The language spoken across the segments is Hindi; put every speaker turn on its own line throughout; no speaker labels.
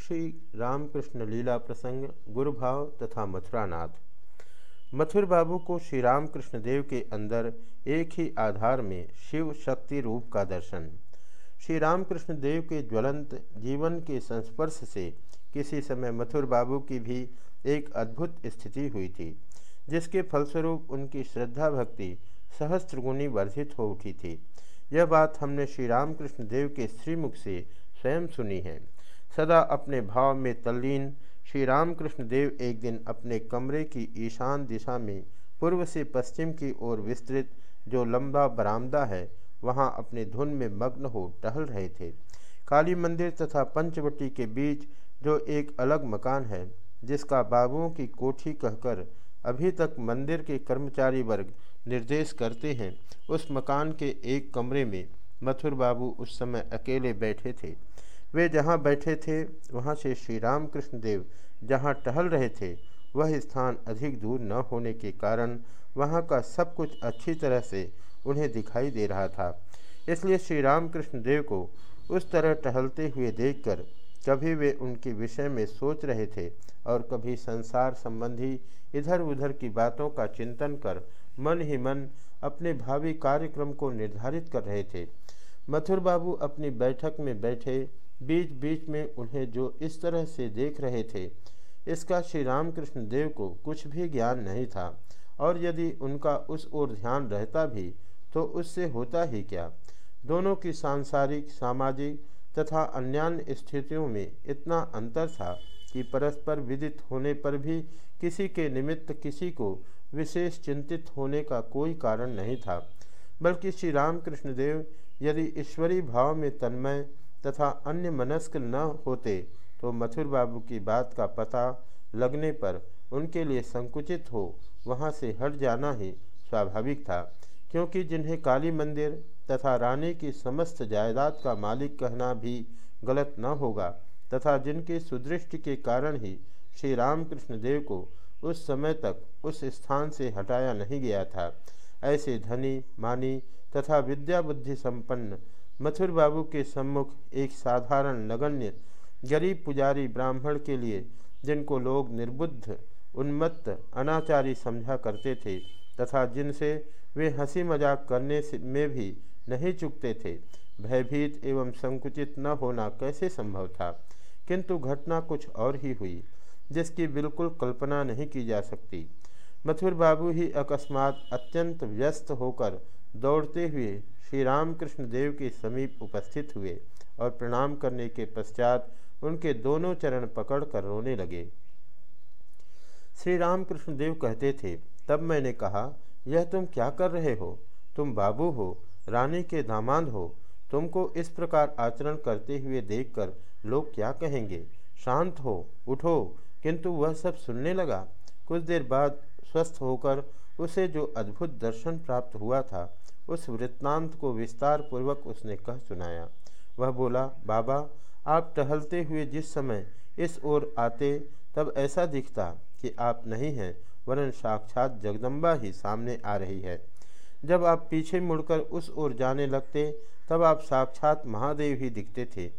श्री रामकृष्ण लीला प्रसंग, गुरुभाव तथा मथुरानाथ। मथुर बाबू को श्री रामकृष्ण देव के अंदर एक ही आधार में शिव शक्ति रूप का दर्शन। श्री रामकृष्ण देव के ज्वलंत जीवन के संस्पर्श से किसी समय मथुर बाबू की भी एक अद्भुत स्थिति हुई थी, जिसके फलस्वरूप उनकी श्रद्धा भक्ति सहस्त्रगुणी वर्धित हो उठी थी। यह बात हमने श्री रामकृष्ण देव के श्रीमुख से स्वयं सुनी है। सदा अपने भाव में तल्लीन श्री रामकृष्ण देव एक दिन अपने कमरे की ईशान दिशा में पूर्व से पश्चिम की ओर विस्तृत जो लंबा बरामदा है, वहाँ अपने धुन में मग्न हो टहल रहे थे। काली मंदिर तथा पंचवटी के बीच जो एक अलग मकान है, जिसका बाबुओं की कोठी कहकर अभी तक मंदिर के कर्मचारी वर्ग निर्देश करते हैं, उस मकान के एक कमरे में मथुर बाबू उस समय अकेले बैठे थे। वे जहाँ बैठे थे, वहाँ से श्री राम कृष्ण देव जहाँ टहल रहे थे, वह स्थान अधिक दूर न होने के कारण वहाँ का सब कुछ अच्छी तरह से उन्हें दिखाई दे रहा था। इसलिए श्री राम कृष्ण देव को उस तरह टहलते हुए देखकर कभी वे उनके विषय में सोच रहे थे और कभी संसार संबंधी इधर उधर की बातों का चिंतन कर मन ही मन अपने भावी कार्यक्रम को निर्धारित कर रहे थे। मथुर बाबू अपनी बैठक में बैठे बीच बीच में उन्हें जो इस तरह से देख रहे थे, इसका श्री रामकृष्ण देव को कुछ भी ज्ञान नहीं था। और यदि उनका उस ओर ध्यान रहता भी तो उससे होता ही क्या? दोनों की सांसारिक, सामाजिक तथा अन्यान्य स्थितियों में इतना अंतर था कि परस्पर विदित होने पर भी किसी के निमित्त किसी को विशेष चिंतित होने का कोई कारण नहीं था। बल्कि श्री रामकृष्ण देव, यदि ईश्वरी भाव में तन्मय तथा अन्य मनस्क न होते तो मथुर बाबू की बात का पता लगने पर उनके लिए संकुचित हो, वहाँ से हट जाना ही स्वाभाविक था। क्योंकि जिन्हें काली मंदिर तथा रानी की समस्त जायदाद का मालिक कहना भी गलत न होगा, तथा जिनकी सुदृष्टि के कारण ही श्री रामकृष्ण देव को उस समय तक उस स्थान से हटाया नहीं गया था। ऐसे धनी, मानी तथा विद्या बुद्धि संपन्न। मथुर बाबू के सम्मुख एक साधारण नगण्य, गरीब पुजारी ब्राह्मण के लिए, जिनको लोग निर्बुद्ध, उन्मत्त, अनाचारी समझा करते थे, तथा जिनसे वे हँसी मज़ाक करने में भी नहीं चुकते थे, भयभीत एवं संकुचित न होना कैसे संभव था? किंतु घटना कुछ और ही हुई, जिसकी बिल्कुल कल्पना नहीं की जा सकती। मथुर बाबू ही अकस्मात अत्यंत व्यस्त होकर दौड़ते हुए श्री रामकृष्ण देव के समीप उपस्थित हुए और प्रणाम करने के पश्चात उनके दोनों चरण पकड़कर रोने लगे। श्री रामकृष्ण देव कहते थे, तब मैंने कहा, यह तुम क्या कर रहे हो? तुम बाबू हो, रानी के दामाद हो। तुमको इस प्रकार आचरण करते हुए देखकर लोग क्या कहेंगे? शांत हो, उठो, किंतु वह सब सुनने लगा। कुछ देर बाद स्वस्थ होकर उसे जो अद्भुत दर्शन प्राप्त हुआ था उस वृत्तांत को विस्तार पूर्वक उसने कह सुनाया। वह बोला, बाबा, आप टहलते हुए जिस समय इस ओर आते, तब ऐसा दिखता कि आप नहीं हैं, वरन साक्षात जगदम्बा ही सामने आ रही है। जब आप पीछे मुड़कर उस ओर जाने लगते, तब आप साक्षात महादेव ही दिखते थे।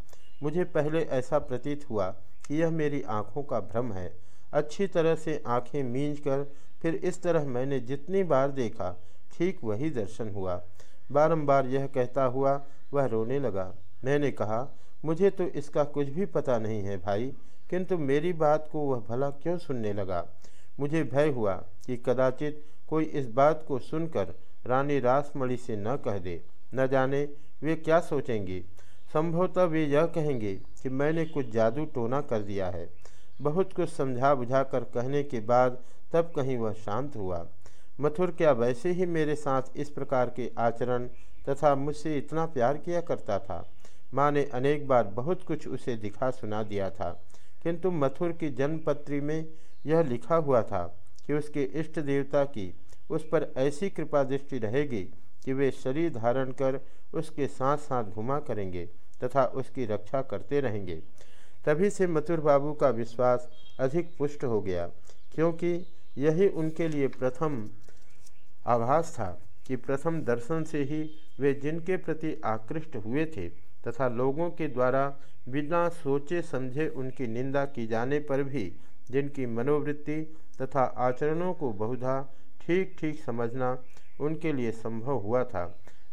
मुझे पहले ऐसा प्रतीत हुआ कि यह मेरी आँखों का भ्रम है। अच्छी तरह से आँखें मींज कर फिर इस तरह मैंने जितनी बार देखा ठीक वही दर्शन हुआ। बारंबार यह कहता हुआ वह रोने लगा। मैंने कहा, मुझे तो इसका कुछ भी पता नहीं है भाई, किंतु मेरी बात को वह भला क्यों सुनने लगा? मुझे भय हुआ कि कदाचित कोई इस बात को सुनकर रानी रासमणि से न कह दे। न जाने वे क्या सोचेंगी। संभवतः वे यह कहेंगे कि मैंने कुछ जादू टोना कर दिया है। बहुत कुछ समझा बुझा कर कहने के बाद तब कहीं वह शांत हुआ। मथुर, क्या वैसे ही मेरे साथ इस प्रकार के आचरण तथा मुझसे इतना प्यार किया करता था? माँ ने अनेक बार बहुत कुछ उसे दिखा सुना दिया था, किंतु मथुर की जन्मपत्री में यह लिखा हुआ था कि उसके इष्ट देवता की उस पर ऐसी कृपा दृष्टि रहेगी कि वे शरीर धारण कर उसके साथ साथ घुमा करेंगे तथा उसकी रक्षा करते रहेंगे। तभी से मथुर बाबू का विश्वास अधिक पुष्ट हो गया, क्योंकि यही उनके लिए प्रथम आभास था कि प्रथम दर्शन से ही वे जिनके प्रति आकृष्ट हुए थे तथा लोगों के द्वारा बिना सोचे समझे उनकी निंदा की जाने पर भी जिनकी मनोवृत्ति तथा आचरणों को बहुधा ठीक ठीक समझना उनके लिए संभव हुआ था,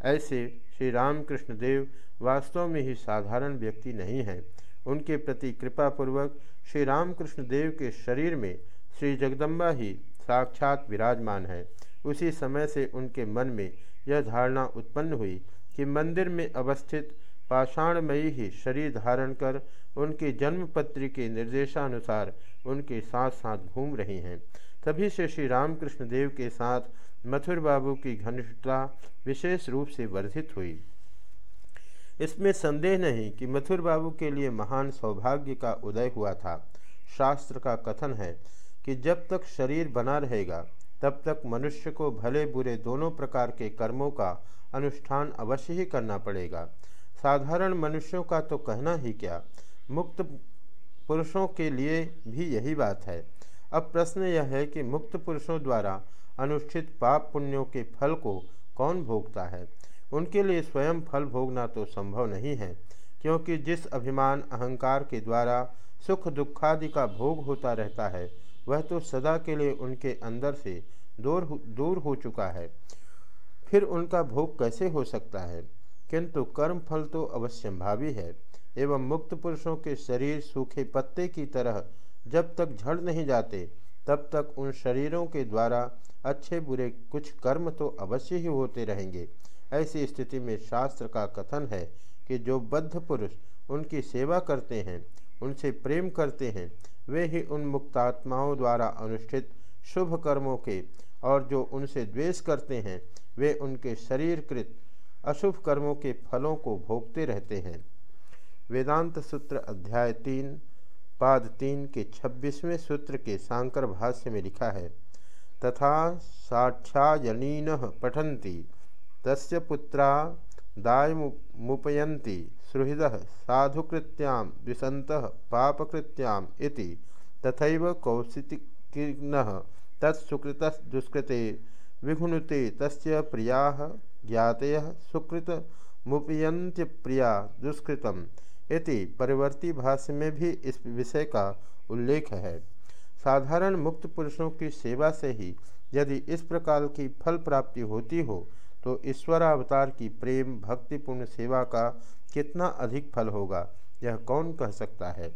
ऐसे श्री रामकृष्ण देव वास्तव में ही साधारण व्यक्ति नहीं हैं। उनके प्रति कृपापूर्वक श्री रामकृष्ण देव के शरीर में श्री जगदम्बा ही साक्षात विराजमान है। उसी समय से उनके मन में यह धारणा उत्पन्न हुई कि मंदिर में अवस्थित पाषाणमयी ही शरीर धारण कर उनकी जन्मपत्री के निर्देशानुसार उनके साथ साथ घूम रही हैं। तभी से श्री रामकृष्ण देव के साथ मथुर बाबू की घनिष्ठता विशेष रूप से वर्धित हुई। इसमें संदेह नहीं कि मथुर बाबू के लिए महान सौभाग्य का उदय हुआ था। शास्त्र का कथन है कि जब तक शरीर बना रहेगा, तब तक मनुष्य को भले बुरे दोनों प्रकार के कर्मों का अनुष्ठान अवश्य ही करना पड़ेगा। साधारण मनुष्यों का तो कहना ही क्या, मुक्त पुरुषों के लिए भी यही बात है। अब प्रश्न यह है कि मुक्त पुरुषों द्वारा अनुष्ठित पाप पुण्यों के फल को कौन भोगता है? उनके लिए स्वयं फल भोगना तो संभव नहीं है, क्योंकि जिस अभिमान अहंकार के द्वारा सुख दुखादि का भोग होता रहता है वह तो सदा के लिए उनके अंदर से दूर दूर हो चुका है। फिर उनका भोग कैसे हो सकता है? किंतु कर्म फल तो अवश्यंभावी है, एवं मुक्त पुरुषों के शरीर सूखे पत्ते की तरह जब तक झड़ नहीं जाते, तब तक उन शरीरों के द्वारा अच्छे बुरे कुछ कर्म तो अवश्य ही होते रहेंगे। ऐसी स्थिति में शास्त्र का कथन है कि जो बद्ध पुरुष उनकी सेवा करते हैं, उनसे प्रेम करते हैं वे ही उन मुक्तात्माओं द्वारा अनुष्ठित शुभ कर्मों के और जो उनसे द्वेष करते हैं, वे उनके शरीरकृत अशुभ कर्मों के फलों को भोगते रहते हैं। वेदांत सूत्र अध्याय तीन, पाद तीन के छब्बीसवें सूत्र के सांकर भाष्य में लिखा है, तथा साक्षाजनीन पठन्ति, तस्य पुत्रा दायमुपयन्ति। सुहृद साधुकृत्यां द्विषन्तः पापकृत्याम् इति तथैव कौशिकिनः तत्सुकृत दुष्कृते विघुनुते तस्य प्रियाः ज्ञातयः सुकृत मुपयन्त्य प्रिया दुष्कृतम् इति परिवर्ती भाष्य में भी इस विषय का उल्लेख है। साधारण मुक्त पुरुषों की सेवा से ही यदि इस प्रकार की फल प्राप्ति होती हो तो ईश्वरावतार की प्रेम, भक्तिपूर्ण सेवा का कितना अधिक फल होगा, यह कौन कह सकता है?